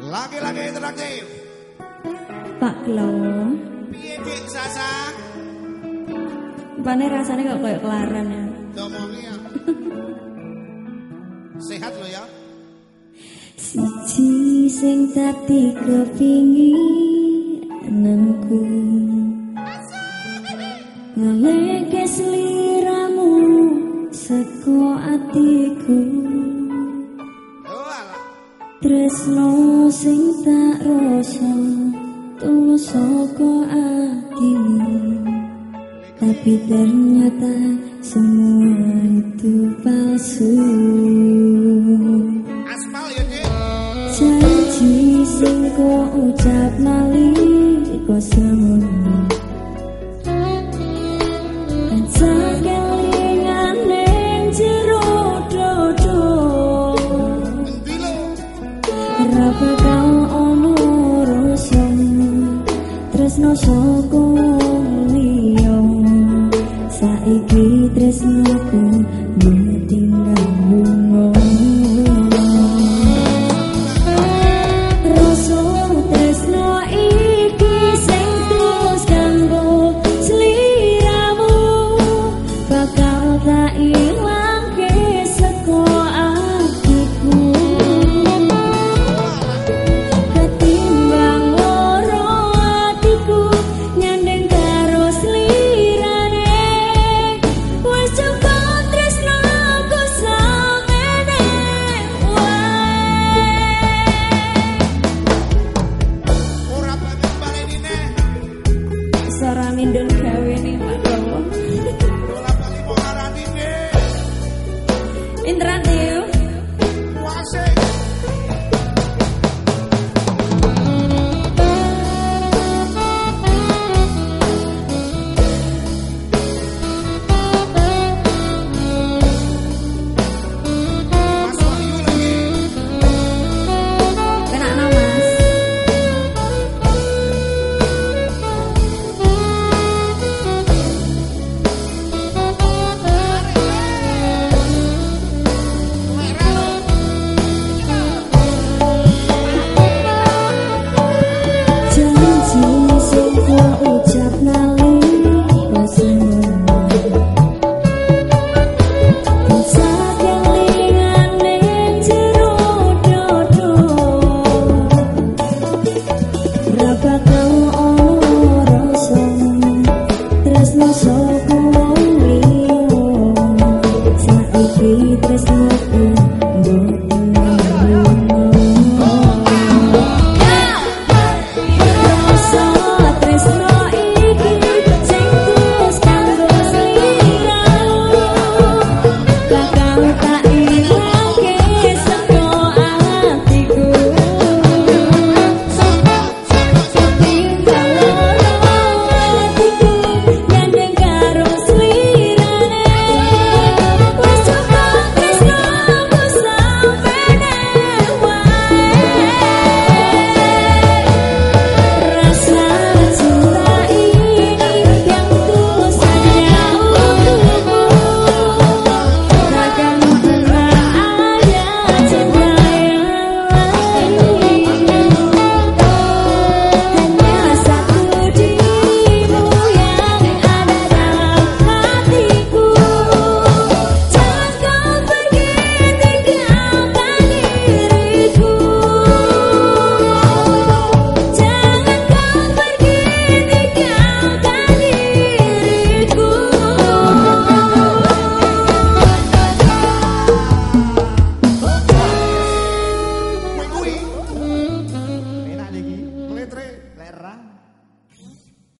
Lagi-lagi interaktif. Pak Klo. Piye Dik Sasa? Pane rasane kok koyo kelaran ya. Domongi ya. Sehat lo ya. Siji sing tapi kepingin nengku. Ngelekes liramu seko atiku. tresno sing tak rasa tulus saka ati tapi ternyata semua itu palsu. Janji sing ku ucap nali kosong no socorro.